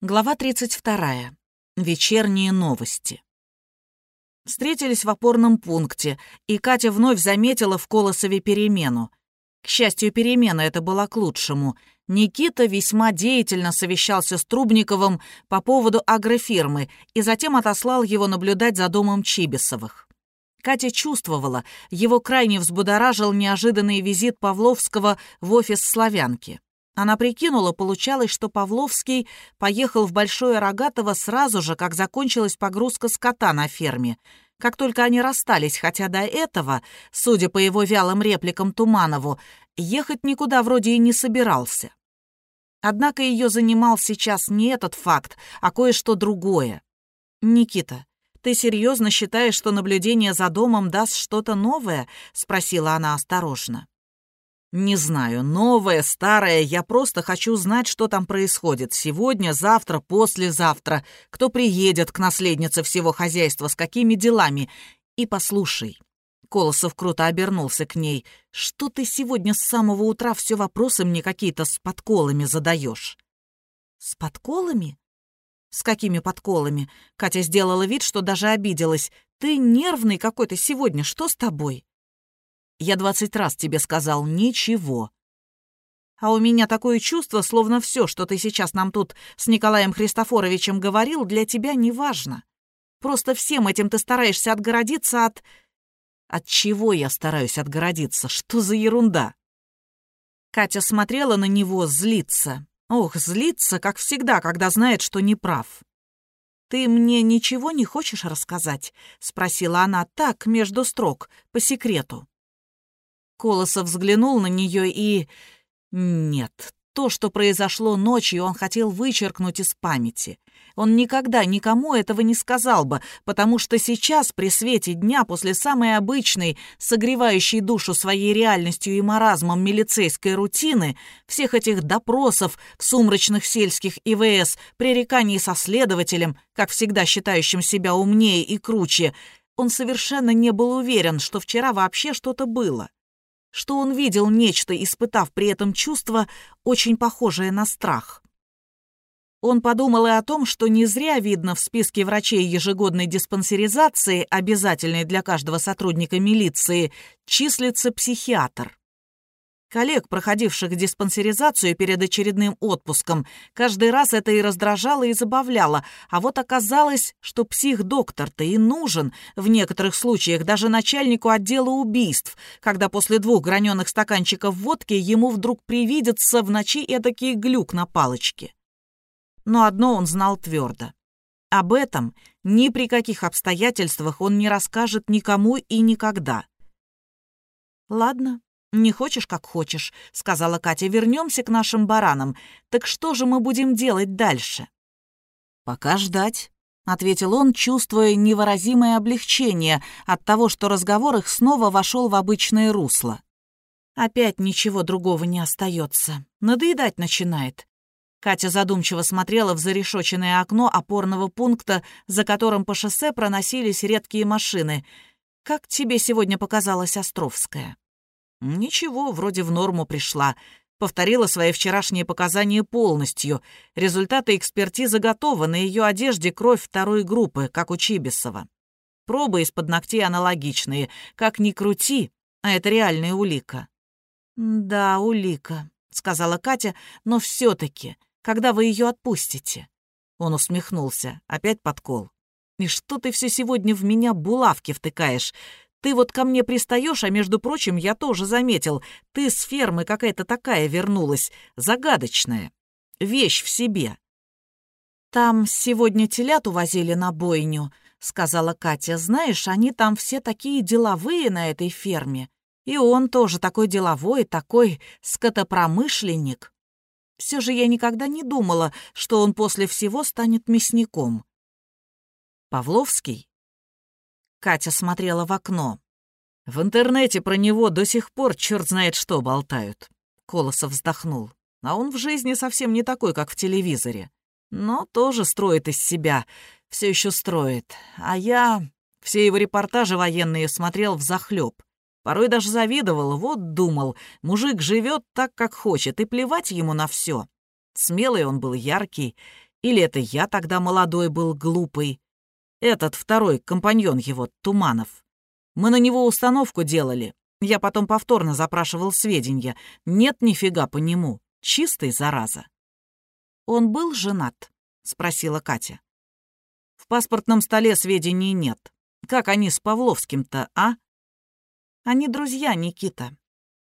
Глава 32. Вечерние новости. Встретились в опорном пункте, и Катя вновь заметила в Колосове перемену. К счастью, перемена это была к лучшему. Никита весьма деятельно совещался с Трубниковым по поводу агрофирмы и затем отослал его наблюдать за домом Чибисовых. Катя чувствовала, его крайне взбудоражил неожиданный визит Павловского в офис «Славянки». Она прикинула, получалось, что Павловский поехал в Большое Рогатово сразу же, как закончилась погрузка скота на ферме. Как только они расстались, хотя до этого, судя по его вялым репликам Туманову, ехать никуда вроде и не собирался. Однако ее занимал сейчас не этот факт, а кое-что другое. «Никита, ты серьезно считаешь, что наблюдение за домом даст что-то новое?» — спросила она осторожно. «Не знаю, новое, старое, я просто хочу знать, что там происходит. Сегодня, завтра, послезавтра. Кто приедет к наследнице всего хозяйства, с какими делами. И послушай». Колосов круто обернулся к ней. «Что ты сегодня с самого утра все вопросы мне какие-то с подколами задаешь?» «С подколами?» «С какими подколами?» Катя сделала вид, что даже обиделась. «Ты нервный какой-то сегодня, что с тобой?» Я двадцать раз тебе сказал ничего. А у меня такое чувство, словно все, что ты сейчас нам тут с Николаем Христофоровичем говорил, для тебя не важно. Просто всем этим ты стараешься отгородиться от... От чего я стараюсь отгородиться? Что за ерунда? Катя смотрела на него, злиться. Ох, злиться, как всегда, когда знает, что не прав. «Ты мне ничего не хочешь рассказать?» — спросила она так, между строк, по секрету. Колосов взглянул на нее и... Нет, то, что произошло ночью, он хотел вычеркнуть из памяти. Он никогда никому этого не сказал бы, потому что сейчас, при свете дня, после самой обычной, согревающей душу своей реальностью и маразмом милицейской рутины, всех этих допросов в сумрачных сельских ИВС, пререканий со следователем, как всегда считающим себя умнее и круче, он совершенно не был уверен, что вчера вообще что-то было что он видел нечто, испытав при этом чувство, очень похожее на страх. Он подумал и о том, что не зря видно в списке врачей ежегодной диспансеризации, обязательной для каждого сотрудника милиции, числится психиатр. Коллег, проходивших диспансеризацию перед очередным отпуском, каждый раз это и раздражало, и забавляло, а вот оказалось, что псих-доктор-то и нужен, в некоторых случаях даже начальнику отдела убийств, когда после двух граненых стаканчиков водки ему вдруг привидится в ночи эдакий глюк на палочке. Но одно он знал твердо. Об этом ни при каких обстоятельствах он не расскажет никому и никогда. «Ладно», «Не хочешь, как хочешь», — сказала Катя. «Вернемся к нашим баранам. Так что же мы будем делать дальше?» «Пока ждать», — ответил он, чувствуя невыразимое облегчение от того, что разговор их снова вошел в обычное русло. Опять ничего другого не остается. Надоедать начинает. Катя задумчиво смотрела в зарешоченное окно опорного пункта, за которым по шоссе проносились редкие машины. «Как тебе сегодня показалась Островская?» «Ничего, вроде в норму пришла. Повторила свои вчерашние показания полностью. Результаты экспертизы готовы. На ее одежде кровь второй группы, как у Чибисова. Пробы из-под ногтей аналогичные. Как ни крути, а это реальная улика». «Да, улика», — сказала Катя, «но все таки когда вы ее отпустите?» Он усмехнулся. Опять подкол. «И что ты все сегодня в меня булавки втыкаешь? Ты вот ко мне пристаешь, а между прочим, я тоже заметил, ты с фермы какая-то такая вернулась, загадочная. Вещь в себе. Там сегодня телят увозили на бойню, сказала Катя. Знаешь, они там все такие деловые на этой ферме. И он тоже такой деловой, такой скотопромышленник. Все же я никогда не думала, что он после всего станет мясником. Павловский Катя смотрела в окно. В интернете про него до сих пор черт знает что болтают. Колосов вздохнул. А он в жизни совсем не такой, как в телевизоре. Но тоже строит из себя. Все еще строит. А я все его репортажи военные смотрел в захлеб. Порой даже завидовал, вот думал, мужик живет так, как хочет, и плевать ему на все. Смелый он был, яркий. Или это я тогда молодой был, глупый? Этот второй, компаньон его, Туманов. Мы на него установку делали. Я потом повторно запрашивал сведения. Нет нифига по нему. Чистый, зараза. «Он был женат?» — спросила Катя. «В паспортном столе сведений нет. Как они с Павловским-то, а?» «Они друзья, Никита.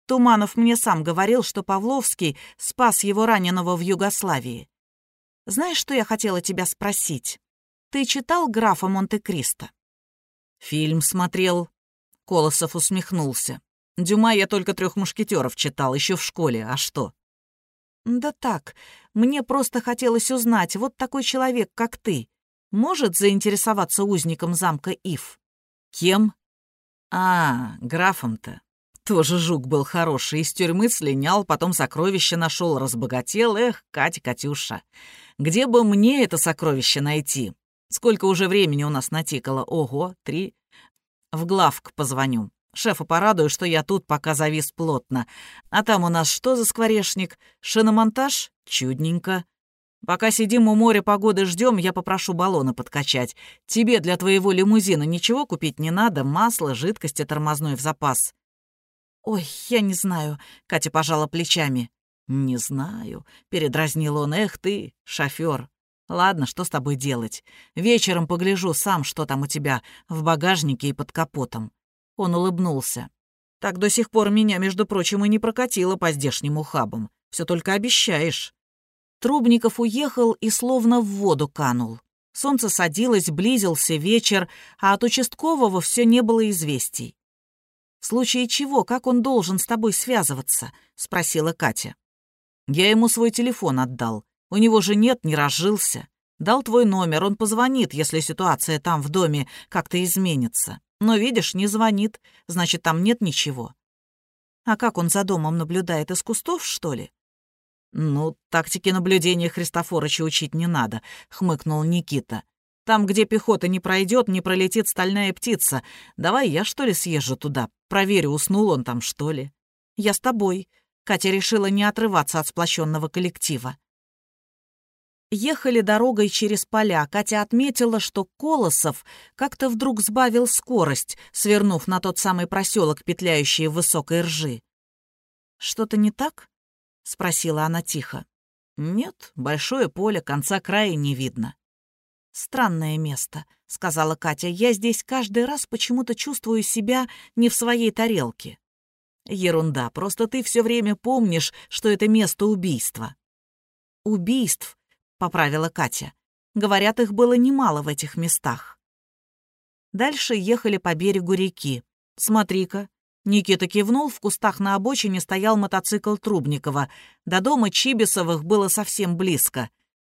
Туманов мне сам говорил, что Павловский спас его раненого в Югославии. Знаешь, что я хотела тебя спросить? Ты читал графа Монте-Кристо?» «Фильм смотрел». Колосов усмехнулся. «Дюма я только трех мушкетеров читал, еще в школе. А что?» «Да так, мне просто хотелось узнать, вот такой человек, как ты, может заинтересоваться узником замка Ив?» «Кем?» «А, графом-то. Тоже жук был хороший, из тюрьмы слинял, потом сокровище нашел, разбогател. Эх, Катя, Катюша, где бы мне это сокровище найти? Сколько уже времени у нас натикало? Ого, три. В главк позвоню. Шефу порадую, что я тут пока завис плотно. А там у нас что за скворечник? Шиномонтаж? Чудненько. Пока сидим у моря погоды ждем, я попрошу баллоны подкачать. Тебе для твоего лимузина ничего купить не надо, масло, жидкости тормозной в запас. Ой, я не знаю, Катя пожала плечами. «Не знаю», — передразнил он. «Эх ты, шофёр. Ладно, что с тобой делать? Вечером погляжу сам, что там у тебя в багажнике и под капотом». Он улыбнулся. «Так до сих пор меня, между прочим, и не прокатило по здешним ухабам. Все только обещаешь». Трубников уехал и словно в воду канул. Солнце садилось, близился вечер, а от участкового все не было известий. «В случае чего, как он должен с тобой связываться?» — спросила Катя. Я ему свой телефон отдал. У него же нет, не разжился. Дал твой номер, он позвонит, если ситуация там в доме как-то изменится. Но, видишь, не звонит, значит, там нет ничего. А как он за домом наблюдает, из кустов, что ли? «Ну, тактики наблюдения Христофорыча учить не надо», — хмыкнул Никита. «Там, где пехота не пройдет, не пролетит стальная птица. Давай я, что ли, съезжу туда, проверю, уснул он там, что ли». «Я с тобой», Катя решила не отрываться от сплощенного коллектива. Ехали дорогой через поля. Катя отметила, что Колосов как-то вдруг сбавил скорость, свернув на тот самый проселок, петляющий в высокой ржи. «Что-то не так?» — спросила она тихо. «Нет, большое поле, конца края не видно». «Странное место», — сказала Катя. «Я здесь каждый раз почему-то чувствую себя не в своей тарелке». Ерунда, просто ты все время помнишь, что это место убийства. Убийств, поправила Катя. Говорят, их было немало в этих местах. Дальше ехали по берегу реки. Смотри-ка. Никита кивнул, в кустах на обочине стоял мотоцикл Трубникова. До дома Чибисовых было совсем близко.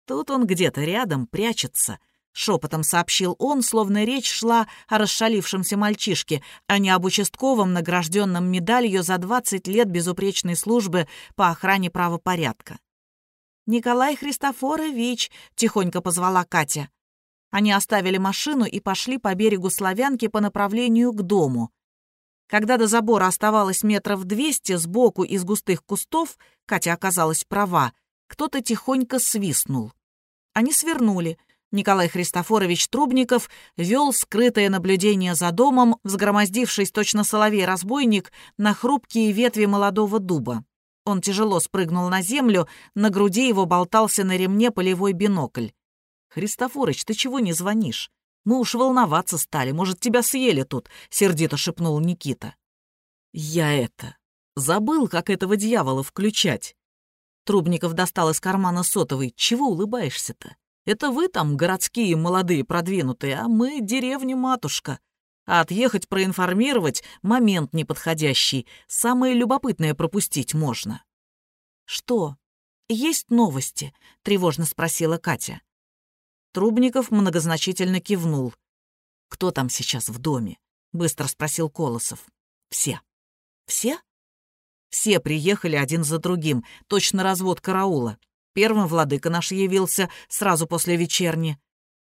Тут он где-то рядом прячется —— шепотом сообщил он, словно речь шла о расшалившемся мальчишке, а не об участковом, награжденном медалью за 20 лет безупречной службы по охране правопорядка. «Николай Христофорович!» — тихонько позвала Катя. Они оставили машину и пошли по берегу Славянки по направлению к дому. Когда до забора оставалось метров двести, сбоку из густых кустов, Катя оказалась права, кто-то тихонько свистнул. Они свернули — Николай Христофорович Трубников вел скрытое наблюдение за домом, взгромоздившись точно соловей-разбойник на хрупкие ветви молодого дуба. Он тяжело спрыгнул на землю, на груди его болтался на ремне полевой бинокль. «Христофорыч, ты чего не звонишь? Мы уж волноваться стали, может, тебя съели тут», — сердито шепнул Никита. «Я это... Забыл, как этого дьявола включать». Трубников достал из кармана сотовый. «Чего улыбаешься-то? Это вы там городские молодые продвинутые, а мы деревня-матушка. А отъехать проинформировать — момент неподходящий. Самое любопытное пропустить можно». «Что? Есть новости?» — тревожно спросила Катя. Трубников многозначительно кивнул. «Кто там сейчас в доме?» — быстро спросил Колосов. «Все». «Все?» «Все приехали один за другим, точно развод караула. Первым владыка наш явился сразу после вечерни.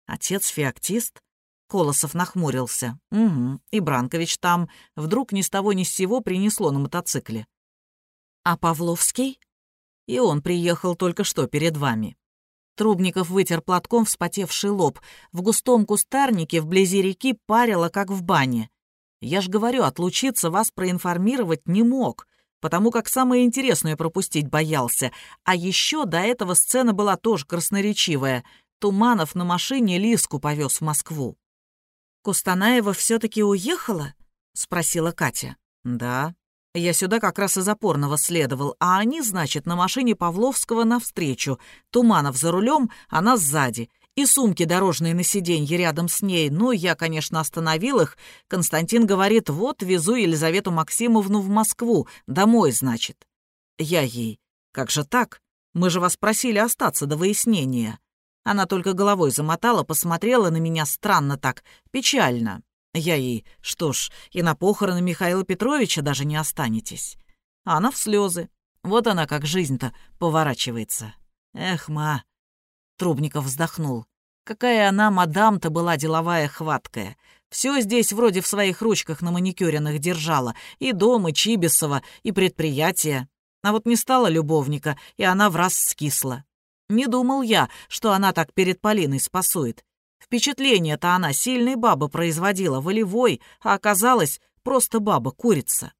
Отец феоктист? Колосов нахмурился. Угу, и Бранкович там вдруг ни с того ни с сего принесло на мотоцикле. А Павловский? И он приехал только что перед вами. Трубников вытер платком вспотевший лоб. В густом кустарнике вблизи реки парило, как в бане. Я ж говорю, отлучиться вас проинформировать не мог, потому как самое интересное пропустить боялся. А еще до этого сцена была тоже красноречивая. Туманов на машине Лиску повез в Москву. «Кустанаева все-таки уехала?» — спросила Катя. «Да. Я сюда как раз из опорного следовал, а они, значит, на машине Павловского навстречу. Туманов за рулем, она сзади. И сумки дорожные на сиденье рядом с ней. Ну, я, конечно, остановил их. Константин говорит, вот, везу Елизавету Максимовну в Москву. Домой, значит. Я ей. Как же так? Мы же вас просили остаться до выяснения. Она только головой замотала, посмотрела на меня странно так, печально. Я ей, что ж, и на похороны Михаила Петровича даже не останетесь. А она в слезы. Вот она как жизнь-то поворачивается. Эх, ма. Трубников вздохнул. Какая она, мадам-то, была деловая хваткая. Все здесь вроде в своих ручках на маникюренных держала. И дом, и Чибисова, и предприятие. А вот не стало любовника, и она в раз скисла. Не думал я, что она так перед Полиной спасует. Впечатление-то она сильной бабы производила, волевой, а оказалась просто баба-курица.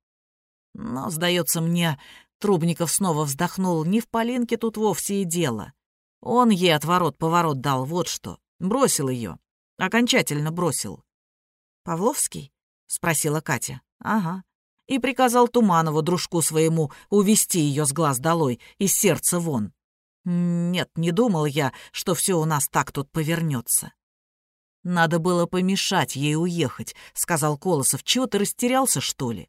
Но, сдается мне, Трубников снова вздохнул, не в Полинке тут вовсе и дело. Он ей отворот-поворот дал, вот что. Бросил ее. Окончательно бросил. «Павловский?» — спросила Катя. «Ага». И приказал Туманову, дружку своему, увести ее с глаз долой, из сердца вон. Нет, не думал я, что все у нас так тут повернется. Надо было помешать ей уехать, сказал Колосов. Чего ты растерялся, что ли?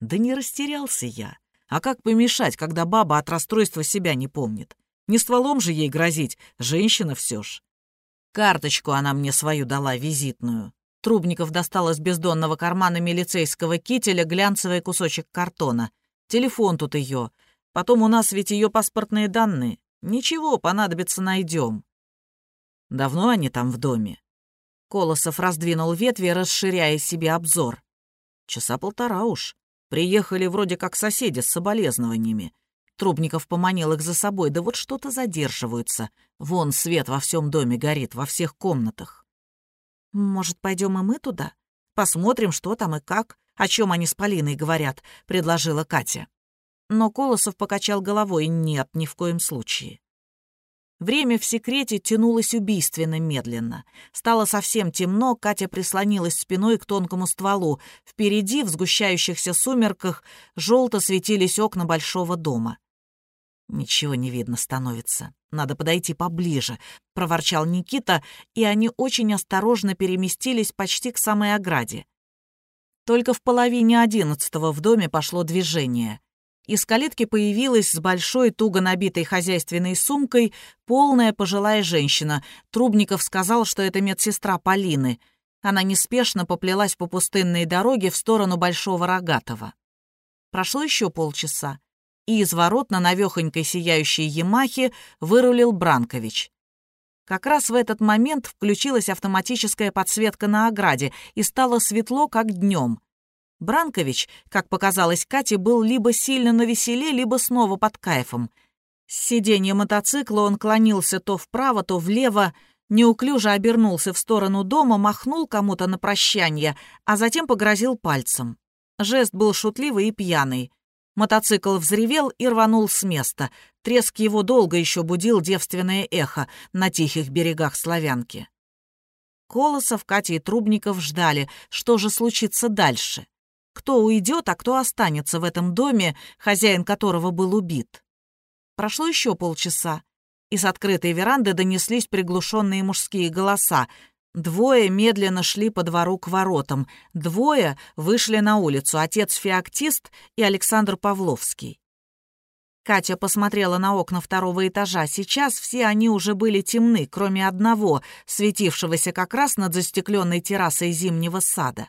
Да не растерялся я. А как помешать, когда баба от расстройства себя не помнит? Не стволом же ей грозить, женщина все ж. Карточку она мне свою дала, визитную. Трубников достал из бездонного кармана милицейского кителя глянцевый кусочек картона. Телефон тут ее. Потом у нас ведь ее паспортные данные. Ничего, понадобится, найдем. Давно они там в доме? Колосов раздвинул ветви, расширяя себе обзор. Часа полтора уж. Приехали вроде как соседи с соболезнованиями. Трубников поманил их за собой, да вот что-то задерживаются. Вон свет во всем доме горит, во всех комнатах. «Может, пойдем и мы туда? Посмотрим, что там и как, о чем они с Полиной говорят», — предложила Катя. Но Колосов покачал головой «нет, ни в коем случае». Время в секрете тянулось убийственно медленно. Стало совсем темно, Катя прислонилась спиной к тонкому стволу. Впереди, в сгущающихся сумерках, желто светились окна большого дома. «Ничего не видно становится. Надо подойти поближе», — проворчал Никита, и они очень осторожно переместились почти к самой ограде. Только в половине одиннадцатого в доме пошло движение. Из калитки появилась с большой, туго набитой хозяйственной сумкой полная пожилая женщина. Трубников сказал, что это медсестра Полины. Она неспешно поплелась по пустынной дороге в сторону Большого Рогатого. Прошло еще полчаса, и из ворот на навехонькой сияющей Ямахе вырулил Бранкович. Как раз в этот момент включилась автоматическая подсветка на ограде, и стало светло, как днем. Бранкович, как показалось Кате, был либо сильно навеселе, либо снова под кайфом. С сиденья мотоцикла он клонился то вправо, то влево, неуклюже обернулся в сторону дома, махнул кому-то на прощание, а затем погрозил пальцем. Жест был шутливый и пьяный. Мотоцикл взревел и рванул с места. Треск его долго еще будил девственное эхо на тихих берегах Славянки. Колосов, Катя и Трубников ждали, что же случится дальше кто уйдет, а кто останется в этом доме, хозяин которого был убит. Прошло еще полчаса, и с открытой веранды донеслись приглушенные мужские голоса. Двое медленно шли по двору к воротам, двое вышли на улицу, отец-феоктист и Александр Павловский. Катя посмотрела на окна второго этажа. Сейчас все они уже были темны, кроме одного, светившегося как раз над застекленной террасой зимнего сада.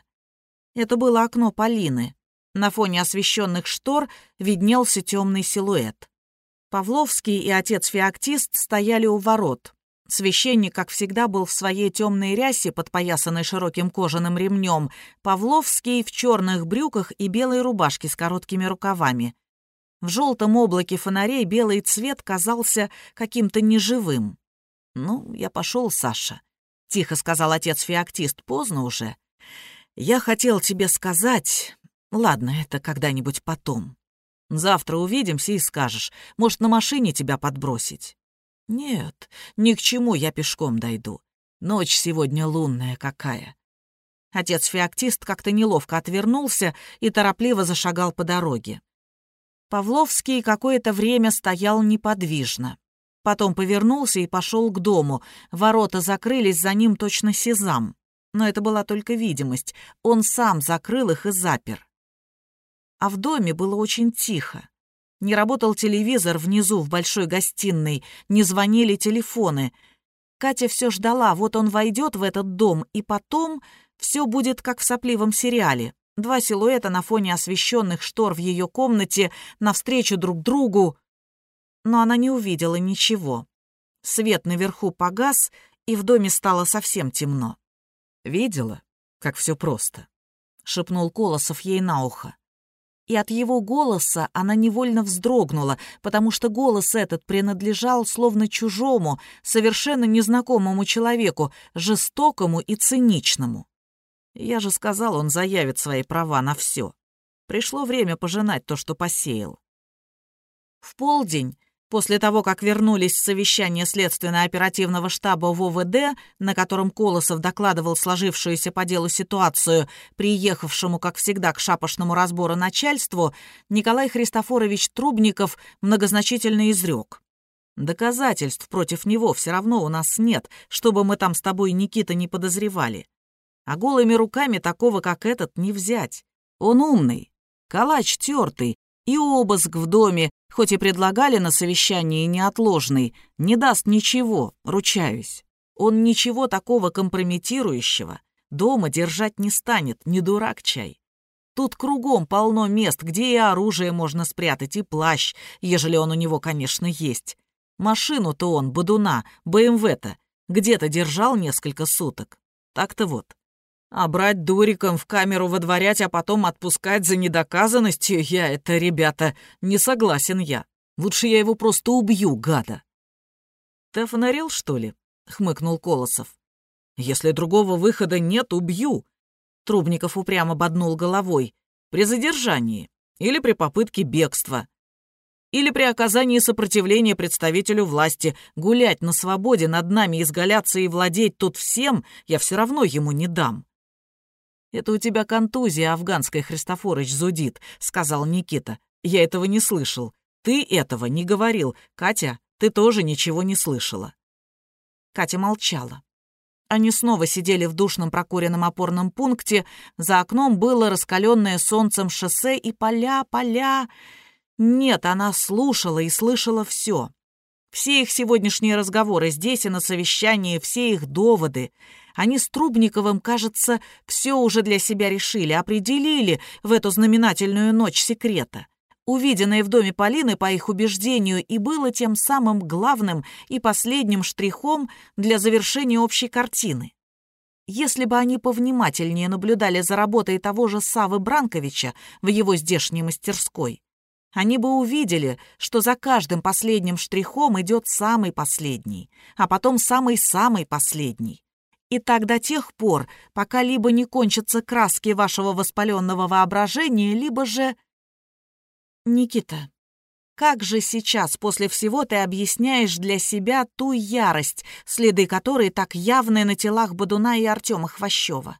Это было окно Полины. На фоне освещенных штор виднелся темный силуэт. Павловский и отец-феоктист стояли у ворот. Священник, как всегда, был в своей темной рясе, подпоясанной широким кожаным ремнем. Павловский в черных брюках и белой рубашке с короткими рукавами. В желтом облаке фонарей белый цвет казался каким-то неживым. «Ну, я пошел, Саша», — тихо сказал отец-феоктист, — «поздно уже. Я хотел тебе сказать... Ладно, это когда-нибудь потом. Завтра увидимся и скажешь, может, на машине тебя подбросить?» «Нет, ни к чему, я пешком дойду. Ночь сегодня лунная какая». Отец-феоктист как-то неловко отвернулся и торопливо зашагал по дороге. Павловский какое-то время стоял неподвижно. Потом повернулся и пошел к дому. Ворота закрылись за ним точно сезам. Но это была только видимость. Он сам закрыл их и запер. А в доме было очень тихо. Не работал телевизор внизу в большой гостиной, не звонили телефоны. Катя все ждала, вот он войдет в этот дом, и потом все будет как в сопливом сериале. Два силуэта на фоне освещенных штор в ее комнате навстречу друг другу но она не увидела ничего. Свет наверху погас, и в доме стало совсем темно. «Видела, как все просто?» — шепнул Колосов ей на ухо. И от его голоса она невольно вздрогнула, потому что голос этот принадлежал словно чужому, совершенно незнакомому человеку, жестокому и циничному. Я же сказал, он заявит свои права на все. Пришло время пожинать то, что посеял. В полдень После того, как вернулись с совещания следственно-оперативного штаба ВОВД, на котором Колосов докладывал сложившуюся по делу ситуацию, приехавшему, как всегда, к шапошному разбору начальству, Николай Христофорович Трубников многозначительно изрек. «Доказательств против него все равно у нас нет, чтобы мы там с тобой, Никита, не подозревали. А голыми руками такого, как этот, не взять. Он умный, калач тертый, и обыск в доме, хоть и предлагали на совещании неотложный, не даст ничего, ручаюсь. Он ничего такого компрометирующего дома держать не станет, не дурак чай. Тут кругом полно мест, где и оружие можно спрятать, и плащ, ежели он у него, конечно, есть. Машину-то он, Бадуна, БМВ-то, где-то держал несколько суток. Так-то вот. А брать дуриком в камеру водворять, а потом отпускать за недоказанностью, я это, ребята, не согласен я. Лучше я его просто убью, гада. Ты фонарил, что ли? хмыкнул Колосов. Если другого выхода нет, убью. Трубников упрямо боднул головой. При задержании или при попытке бегства. Или при оказании сопротивления представителю власти гулять на свободе над нами, изгаляться и владеть тут всем, я все равно ему не дам. «Это у тебя контузия афганская, Христофорыч, зудит», — сказал Никита. «Я этого не слышал. Ты этого не говорил. Катя, ты тоже ничего не слышала». Катя молчала. Они снова сидели в душном прокуренном опорном пункте. За окном было раскаленное солнцем шоссе и поля, поля. Нет, она слушала и слышала все. Все их сегодняшние разговоры здесь и на совещании, все их доводы. Они с Трубниковым, кажется, все уже для себя решили, определили в эту знаменательную ночь секрета. Увиденное в доме Полины, по их убеждению, и было тем самым главным и последним штрихом для завершения общей картины. Если бы они повнимательнее наблюдали за работой того же Савы Бранковича в его здешней мастерской, они бы увидели, что за каждым последним штрихом идет самый последний, а потом самый-самый последний. И так до тех пор, пока либо не кончатся краски вашего воспаленного воображения, либо же... Никита, как же сейчас после всего ты объясняешь для себя ту ярость, следы которой так явны на телах Бадуна и Артема Хвощева?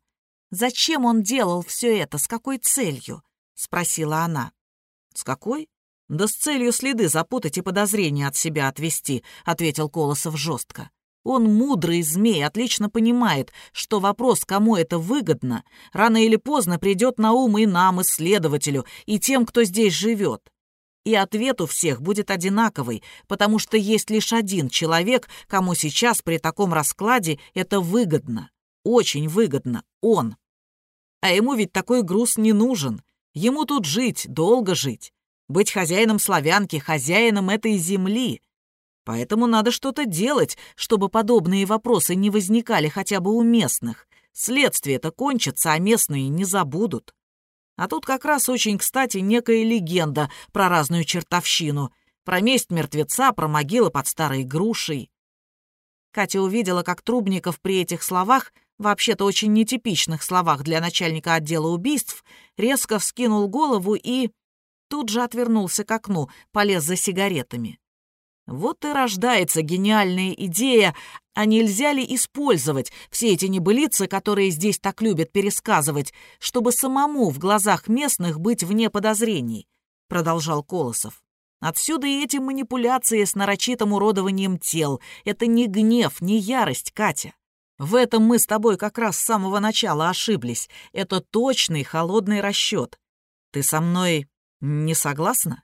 Зачем он делал все это, с какой целью? — спросила она. «С какой?» «Да с целью следы запутать и подозрения от себя отвести», — ответил Колосов жестко. Он мудрый змей, отлично понимает, что вопрос, кому это выгодно, рано или поздно придет на ум и нам, исследователю, и тем, кто здесь живет. И ответ у всех будет одинаковый, потому что есть лишь один человек, кому сейчас при таком раскладе это выгодно. Очень выгодно. Он. А ему ведь такой груз не нужен. Ему тут жить, долго жить. Быть хозяином славянки, хозяином этой земли. Поэтому надо что-то делать, чтобы подобные вопросы не возникали хотя бы у местных. Следствие-то кончится, а местные не забудут. А тут как раз очень кстати некая легенда про разную чертовщину. Про месть мертвеца, про могилы под старой грушей. Катя увидела, как Трубников при этих словах, вообще-то очень нетипичных словах для начальника отдела убийств, резко вскинул голову и тут же отвернулся к окну, полез за сигаретами. Вот и рождается гениальная идея, а нельзя ли использовать все эти небылицы, которые здесь так любят пересказывать, чтобы самому в глазах местных быть вне подозрений, продолжал Колосов. Отсюда и эти манипуляции с нарочитым уродованием тел. Это не гнев, не ярость, Катя. В этом мы с тобой как раз с самого начала ошиблись. Это точный холодный расчет. Ты со мной не согласна?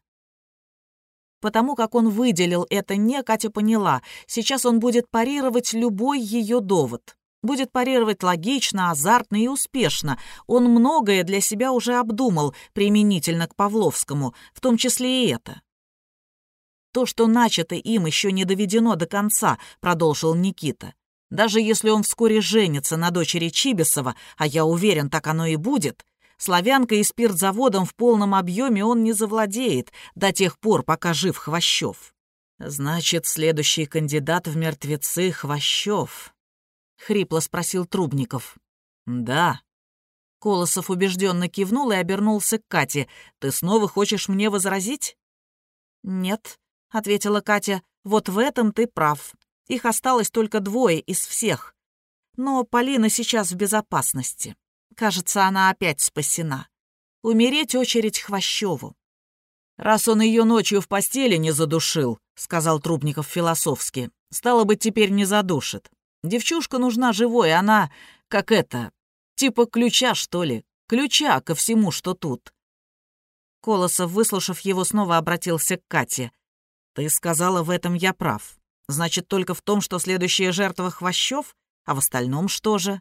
Потому как он выделил это «не», Катя поняла. Сейчас он будет парировать любой ее довод. Будет парировать логично, азартно и успешно. Он многое для себя уже обдумал применительно к Павловскому, в том числе и это. То, что начато им, еще не доведено до конца, продолжил Никита. Даже если он вскоре женится на дочери Чибисова, а я уверен, так оно и будет, славянкой и спиртзаводом в полном объеме он не завладеет до тех пор, пока жив Хвощев. Значит, следующий кандидат в мертвецы Хвощев. Хрипло спросил Трубников. Да. Колосов убежденно кивнул и обернулся к Кате. Ты снова хочешь мне возразить? Нет, — ответила Катя. «Вот в этом ты прав. Их осталось только двое из всех. Но Полина сейчас в безопасности. Кажется, она опять спасена. Умереть очередь Хвощеву». «Раз он ее ночью в постели не задушил», — сказал Трубников философски, — «стало быть, теперь не задушит. Девчушка нужна живой, она, как это, типа ключа, что ли, ключа ко всему, что тут». Колосов, выслушав его, снова обратился к Кате. Ты сказала, в этом я прав. Значит, только в том, что следующая жертва Хвощев, а в остальном что же?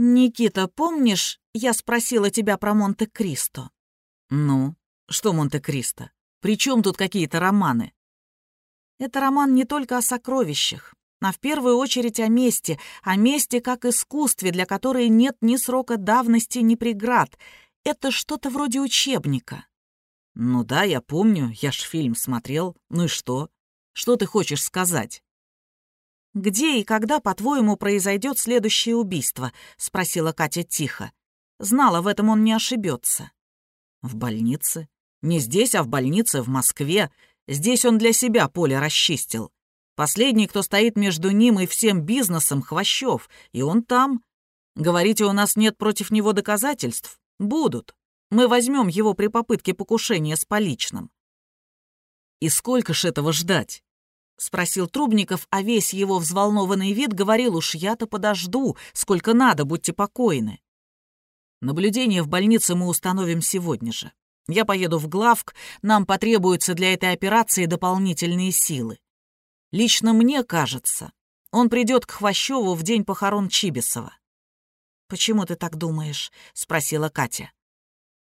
Никита, помнишь, я спросила тебя про Монте-Кристо? Ну, что Монте-Кристо? При чем тут какие-то романы? Это роман не только о сокровищах, а в первую очередь о месте, о месте как искусстве, для которой нет ни срока давности, ни преград. Это что-то вроде учебника. «Ну да, я помню, я ж фильм смотрел. Ну и что? Что ты хочешь сказать?» «Где и когда, по-твоему, произойдет следующее убийство?» — спросила Катя тихо. Знала, в этом он не ошибется. «В больнице? Не здесь, а в больнице, в Москве. Здесь он для себя поле расчистил. Последний, кто стоит между ним и всем бизнесом, Хвощев, и он там. Говорите, у нас нет против него доказательств? Будут. Мы возьмем его при попытке покушения с поличным». «И сколько ж этого ждать?» — спросил Трубников, а весь его взволнованный вид говорил уж я-то подожду, сколько надо, будьте покойны. Наблюдение в больнице мы установим сегодня же. Я поеду в главк, нам потребуются для этой операции дополнительные силы. Лично мне кажется, он придет к Хвощеву в день похорон Чибисова. «Почему ты так думаешь?» — спросила Катя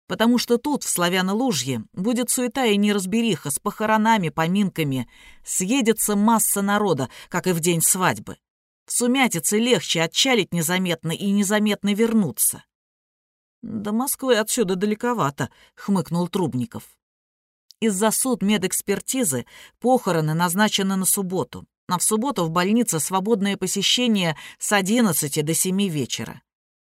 потому что тут, в Славяно-Лужье, будет суета и неразбериха с похоронами, поминками. Съедется масса народа, как и в день свадьбы. В сумятице легче отчалить незаметно и незаметно вернуться. «До Москвы отсюда далековато», — хмыкнул Трубников. Из-за суд медэкспертизы похороны назначены на субботу, а в субботу в больнице свободное посещение с 11 до 7 вечера.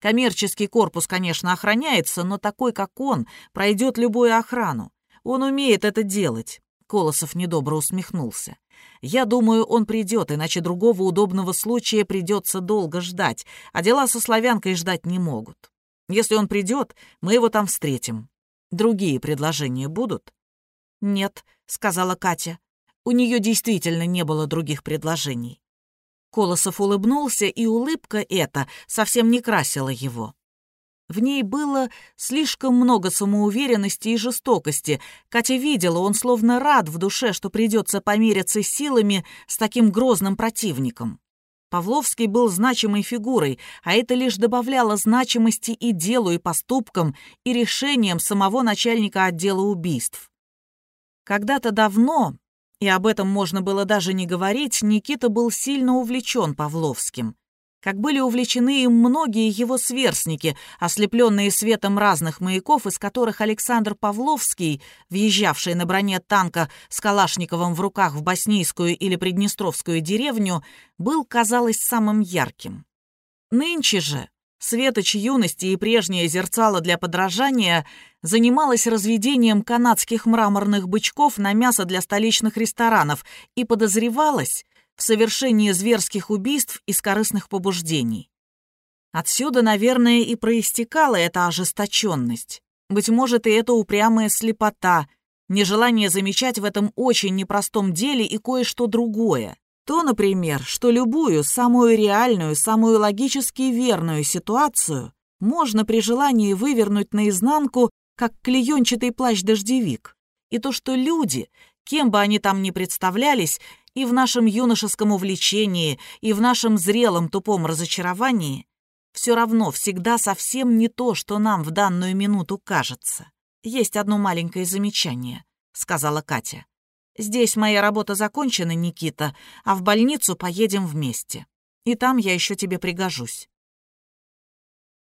Коммерческий корпус, конечно, охраняется, но такой, как он, пройдет любую охрану. Он умеет это делать. Колосов недобро усмехнулся. Я думаю, он придет, иначе другого удобного случая придется долго ждать, а дела со славянкой ждать не могут. Если он придет, мы его там встретим. Другие предложения будут? Нет, сказала Катя. У нее действительно не было других предложений. Колосов улыбнулся, и улыбка эта совсем не красила его. В ней было слишком много самоуверенности и жестокости. Катя видела, он словно рад в душе, что придется помериться силами с таким грозным противником. Павловский был значимой фигурой, а это лишь добавляло значимости и делу, и поступкам, и решениям самого начальника отдела убийств. Когда-то давно, и об этом можно было даже не говорить, Никита был сильно увлечен Павловским. как были увлечены им многие его сверстники, ослепленные светом разных маяков, из которых Александр Павловский, въезжавший на броне танка с Калашниковым в руках в Боснийскую или Приднестровскую деревню, был, казалось, самым ярким. Нынче же Светоч юности и прежнее зерцало для подражания занималась разведением канадских мраморных бычков на мясо для столичных ресторанов и подозревалась в совершении зверских убийств из корыстных побуждений. Отсюда, наверное, и проистекала эта ожесточенность. Быть может, и эта упрямая слепота, нежелание замечать в этом очень непростом деле и кое-что другое. То, например, что любую, самую реальную, самую логически верную ситуацию можно при желании вывернуть наизнанку, как клеенчатый плащ-дождевик. И то, что люди, кем бы они там ни представлялись, и в нашем юношеском увлечении, и в нашем зрелом тупом разочаровании, все равно всегда совсем не то, что нам в данную минуту кажется. «Есть одно маленькое замечание», — сказала Катя. «Здесь моя работа закончена, Никита, а в больницу поедем вместе. И там я еще тебе пригожусь».